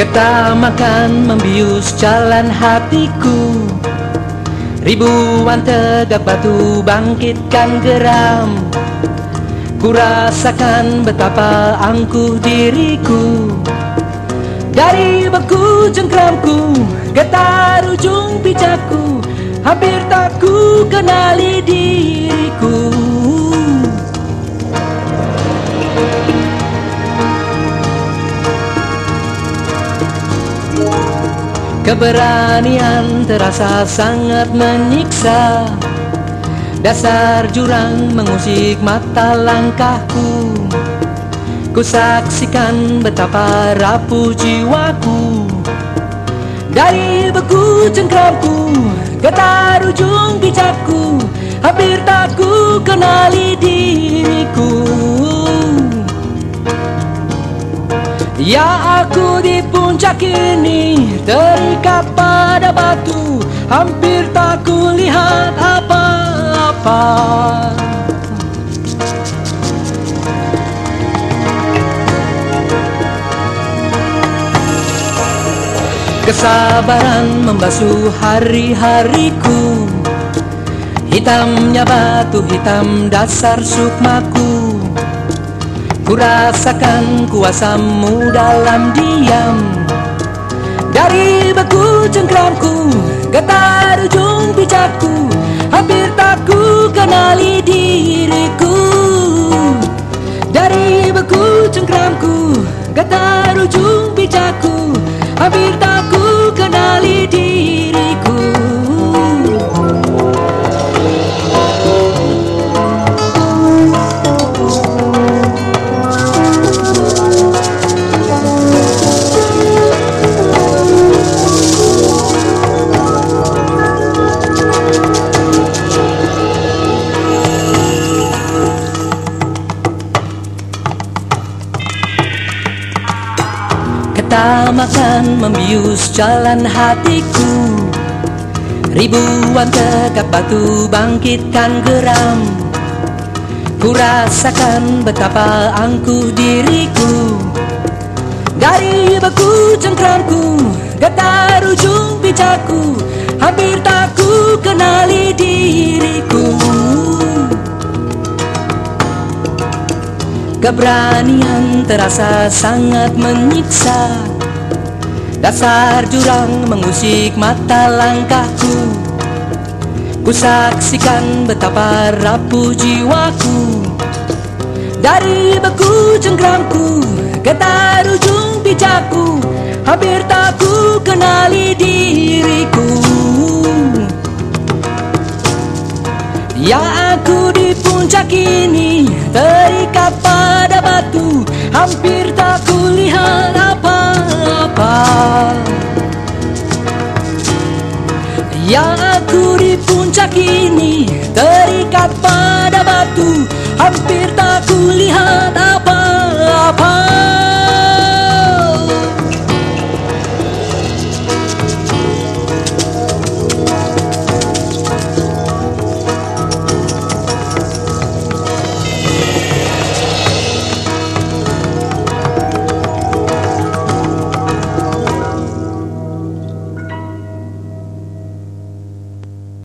Ketamakan membius jalan hatiku. Ribuan tegak batu bangkitkan geram. Ku rasakan betapa angkuh diriku. Dari beku cengkramku Getar ujung pijaku. Hampir tak ku kenali diriku Keberanian terasa sangat menyiksa. Dasar jurang mengusik mata langkahku. Ku saksikan betapa rapuh jiwaku. Dari beku cengkramku Getar ujung bijakku. Hampir tak ku kenali diriku Ya aku di puncak ini terikat pada batu Hampir tak kulihat apa-apa. Kesabaran membasuh hari-hariku. Hitamnya batu, hitam dasar sukmaku Ku rasakan kuasamu dalam diam. Dari beku cengkramku Getar ujung pijakku Hampir tak ku kenali diriku. Dari beku cengkramku Getar ujung pijakku Hampir tak Ketamakan membius jalan hatiku. Ribuan tegak batu bangkitkan geram. Ku rasakan betapa angkuh diriku. Dari beku cengkramku Getar ujung bijaku. Hampir tak ku kenali diriku. Keberanian terasa sangat menyiksa Dasar jurang mengusik mata langkahku. Ku saksikan betapa rapuh jiwaku. Dari beku cengkramku Getar ujung pijaku. Hampir tak ku kenali diriku. Ya aku di puncak ini terikat pada batu. Hampir Ya aku di puncak ini terikat pada batu. Hampir tak kulihat apa